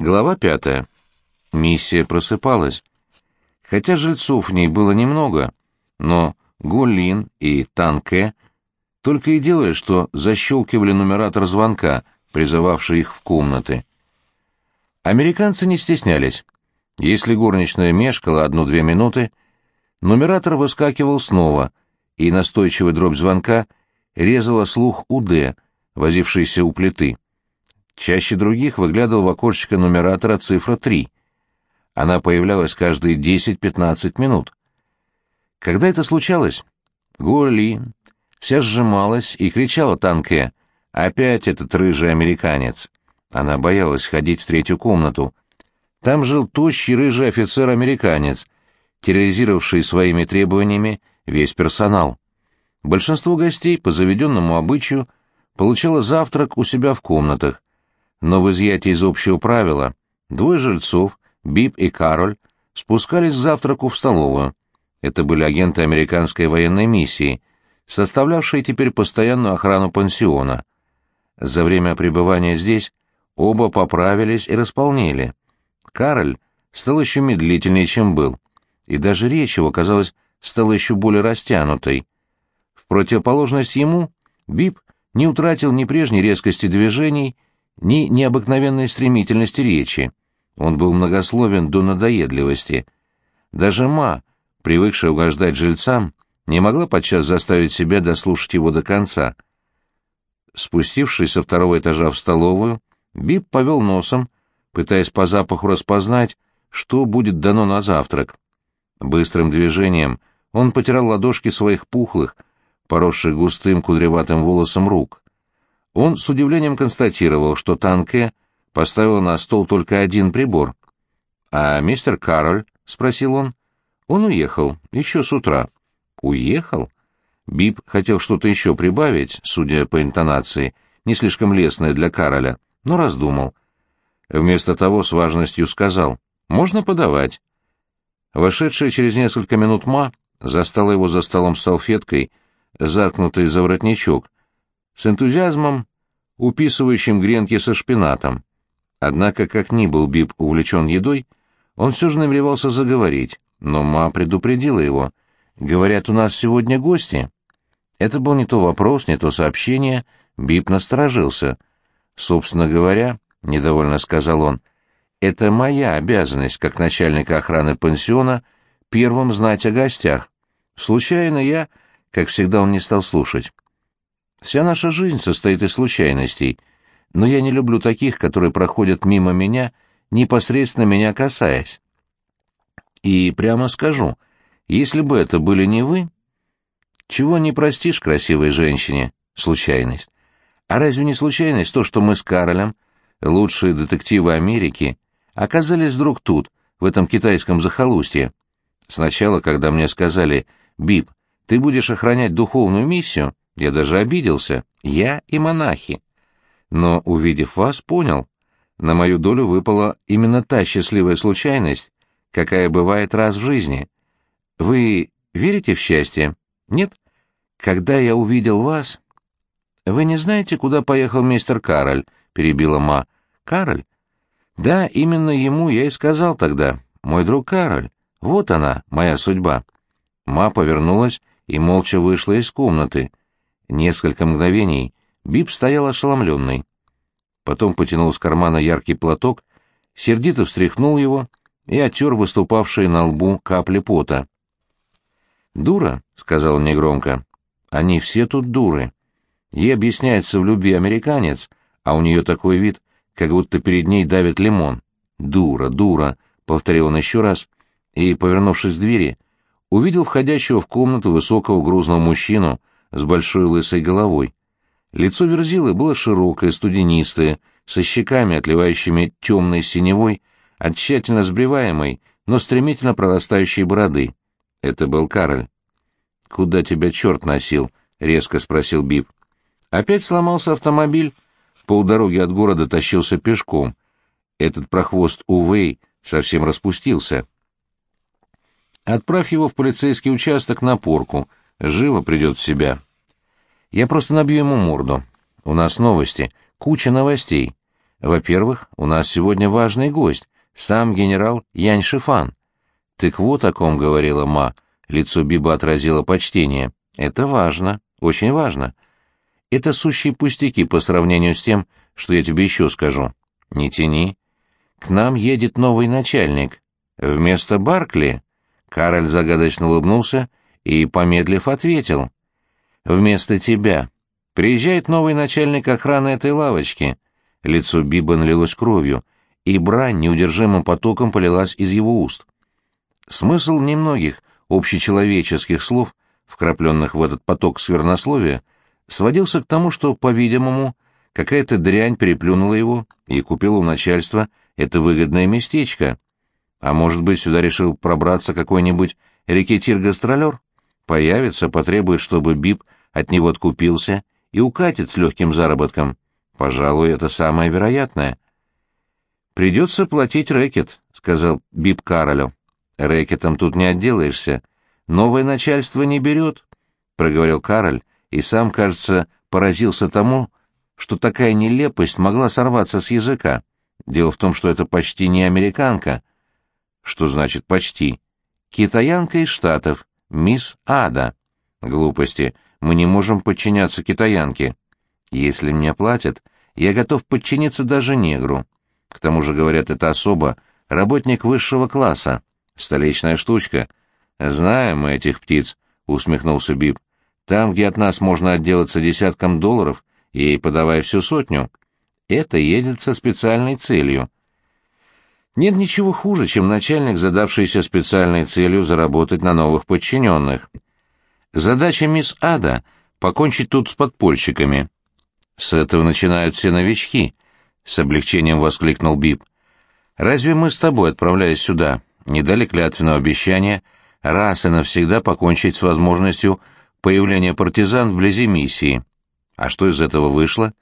Глава пятая. Миссия просыпалась. Хотя жильцов в ней было немного, но Голлин и Танке только и делали, что защелкивали нумератор звонка, призывавший их в комнаты. Американцы не стеснялись. Если горничная мешкала одну-две минуты, нумератор выскакивал снова, и настойчивый дробь звонка резала слух УД, возившийся у плиты. Чаще других выглядывал в окошечко нумератора цифра 3. Она появлялась каждые 10-15 минут. Когда это случалось, Гуали вся сжималась и кричала Танке «Опять этот рыжий американец!» Она боялась ходить в третью комнату. Там жил тощий рыжий офицер-американец, терроризировавший своими требованиями весь персонал. Большинство гостей по заведенному обычаю получало завтрак у себя в комнатах, но в изъятии из общего правила двое жильцов, Бип и Кароль, спускались к завтраку в столовую. Это были агенты американской военной миссии, составлявшие теперь постоянную охрану пансиона. За время пребывания здесь оба поправились и располнели. Кароль стал еще медлительнее, чем был, и даже речь его, казалось, стала еще более растянутой. В противоположность ему Бип не утратил ни прежней резкости движений, ни необыкновенной стремительности речи. Он был многословен до надоедливости. Даже Ма, привыкшая угождать жильцам, не могла подчас заставить себя дослушать его до конца. Спустившись со второго этажа в столовую, Бип повел носом, пытаясь по запаху распознать, что будет дано на завтрак. Быстрым движением он потирал ладошки своих пухлых, поросших густым кудреватым волосом рук. Он с удивлением констатировал, что Танке поставила на стол только один прибор. «А мистер Кароль?» — спросил он. «Он уехал, еще с утра». «Уехал?» Бип хотел что-то еще прибавить, судя по интонации, не слишком лестное для Кароля, но раздумал. Вместо того с важностью сказал «Можно подавать». Вошедшая через несколько минут Ма застала его за столом с салфеткой, заткнутой за воротничок, с энтузиазмом, уписывающим гренки со шпинатом. Однако, как ни был Бип увлечен едой, он все же намеревался заговорить, но Ма предупредила его. «Говорят, у нас сегодня гости». Это был не то вопрос, не то сообщение, Бип насторожился. «Собственно говоря», — недовольно сказал он, — «это моя обязанность, как начальника охраны пансиона, первым знать о гостях. Случайно я...» Как всегда он не стал слушать. Вся наша жизнь состоит из случайностей, но я не люблю таких, которые проходят мимо меня, непосредственно меня касаясь. И прямо скажу, если бы это были не вы... Чего не простишь красивой женщине? Случайность. А разве не случайность то, что мы с Каролем, лучшие детективы Америки, оказались вдруг тут, в этом китайском захолустье? Сначала, когда мне сказали «Бип, ты будешь охранять духовную миссию», я даже обиделся. Я и монахи. Но, увидев вас, понял. На мою долю выпала именно та счастливая случайность, какая бывает раз в жизни. Вы верите в счастье? Нет? Когда я увидел вас... Вы не знаете, куда поехал мистер Кароль? Перебила Ма. Кароль? Да, именно ему я и сказал тогда. Мой друг Кароль. Вот она, моя судьба. Ма повернулась и молча вышла из комнаты. Несколько мгновений Бип стоял ошеломленный. Потом потянул из кармана яркий платок, сердито встряхнул его и оттер выступавшие на лбу капли пота. «Дура», — сказал он негромко, — «они все тут дуры. Ей объясняется в любви американец, а у нее такой вид, как будто перед ней давит лимон. Дура, дура», — повторил он еще раз, и, повернувшись к двери, увидел входящего в комнату высокого грузного мужчину — с большой лысой головой. Лицо Верзилы было широкое, студенистое, со щеками, отливающими темной синевой, от тщательно сбриваемой, но стремительно прорастающей бороды. Это был Кароль. «Куда тебя черт носил?» — резко спросил Бип. «Опять сломался автомобиль?» Полдороги от города тащился пешком. Этот прохвост Увей совсем распустился. «Отправь его в полицейский участок на порку», Живо придет в себя. Я просто набью ему морду. У нас новости, куча новостей. Во-первых, у нас сегодня важный гость, сам генерал Янь Шифан. Так вот о ком говорила Ма. Лицо Биба отразило почтение. Это важно, очень важно. Это сущие пустяки по сравнению с тем, что я тебе еще скажу. Не тяни. К нам едет новый начальник. Вместо Баркли Кароль загадочно улыбнулся и, помедлив, ответил. «Вместо тебя. Приезжает новый начальник охраны этой лавочки». Лицо Биба налилось кровью, и брань неудержимым потоком полилась из его уст. Смысл немногих общечеловеческих слов, вкрапленных в этот поток сквернословия, сводился к тому, что, по-видимому, какая-то дрянь переплюнула его и купила у начальства это выгодное местечко. А может быть, сюда решил пробраться какой-нибудь рекетир-гастролер? Появится, потребует, чтобы Бип от него откупился и укатит с легким заработком. Пожалуй, это самое вероятное. «Придется платить рэкет», — сказал Бип Каролю. «Рэкетом тут не отделаешься. Новое начальство не берет», — проговорил Кароль, и сам, кажется, поразился тому, что такая нелепость могла сорваться с языка. Дело в том, что это почти не американка — что значит «почти»? Китаянка из Штатов, мисс Ада. Глупости. Мы не можем подчиняться китаянке. Если мне платят, я готов подчиниться даже негру. К тому же, говорят, это особо работник высшего класса. Столичная штучка. Знаем мы этих птиц, усмехнулся Бип. Там, где от нас можно отделаться десятком долларов, ей подавай всю сотню. Это едет со специальной целью. Нет ничего хуже, чем начальник, задавшийся специальной целью заработать на новых подчиненных. Задача мисс Ада — покончить тут с подпольщиками. С этого начинают все новички, — с облегчением воскликнул Бип. Разве мы с тобой, отправляясь сюда, не дали клятвенного обещания раз и навсегда покончить с возможностью появления партизан вблизи миссии? А что из этого вышло?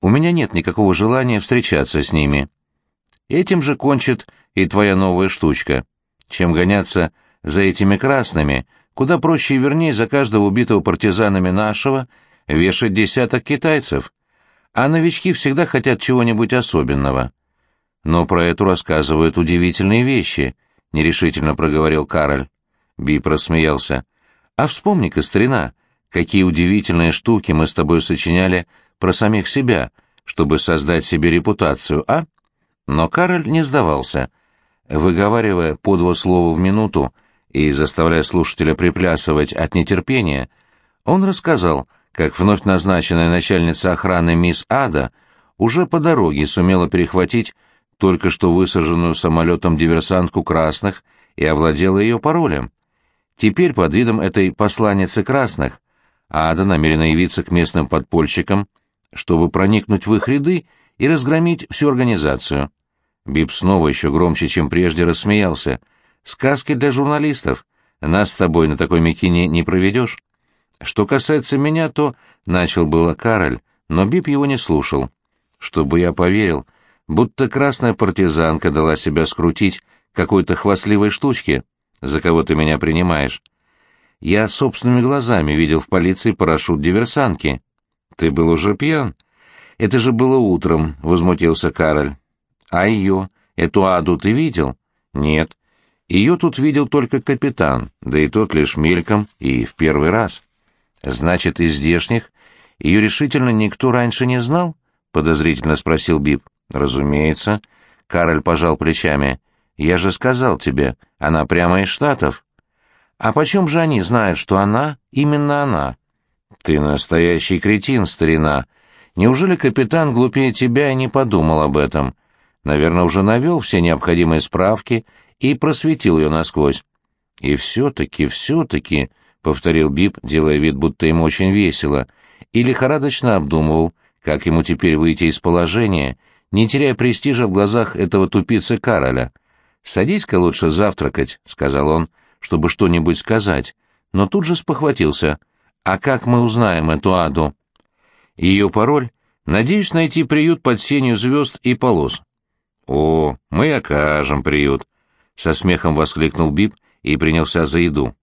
У меня нет никакого желания встречаться с ними. Этим же кончит и твоя новая штучка. Чем гоняться за этими красными, куда проще и вернее за каждого убитого партизанами нашего вешать десяток китайцев. А новички всегда хотят чего-нибудь особенного. Но про эту рассказывают удивительные вещи, — нерешительно проговорил Кароль. Би просмеялся. А вспомни-ка, старина, какие удивительные штуки мы с тобой сочиняли про самих себя, чтобы создать себе репутацию, а? Но Кароль не сдавался. Выговаривая по два слова в минуту и заставляя слушателя приплясывать от нетерпения, он рассказал, как вновь назначенная начальница охраны мисс Ада уже по дороге сумела перехватить только что высаженную самолетом диверсантку красных и овладела ее паролем. Теперь под видом этой посланницы красных Ада намерена явиться к местным подпольщикам, чтобы проникнуть в их ряды и разгромить всю организацию. Бип снова еще громче, чем прежде, рассмеялся. «Сказки для журналистов. Нас с тобой на такой мякине не проведешь». «Что касается меня, то...» — начал было Кароль, но Бип его не слушал. «Чтобы я поверил, будто красная партизанка дала себя скрутить какой-то хвастливой штучке, за кого ты меня принимаешь. Я собственными глазами видел в полиции парашют диверсантки. Ты был уже пьян?» «Это же было утром», — возмутился Кароль. А ее, эту аду ты видел? Нет. Ее тут видел только капитан, да и тот лишь мельком и в первый раз. Значит, из здешних ее решительно никто раньше не знал? Подозрительно спросил Бип. Разумеется. Кароль пожал плечами. Я же сказал тебе, она прямо из Штатов. А почем же они знают, что она именно она? Ты настоящий кретин, старина. Неужели капитан глупее тебя и не подумал об этом? наверное, уже навел все необходимые справки и просветил ее насквозь. «И все-таки, все-таки», — повторил Бип, делая вид, будто ему очень весело, и лихорадочно обдумывал, как ему теперь выйти из положения, не теряя престижа в глазах этого тупицы Кароля. «Садись-ка лучше завтракать», — сказал он, — «чтобы что-нибудь сказать», но тут же спохватился. «А как мы узнаем эту аду?» «Ее пароль? Надеюсь найти приют под сенью звезд и полос». «О, мы окажем приют!» — со смехом воскликнул Бип и принялся за еду.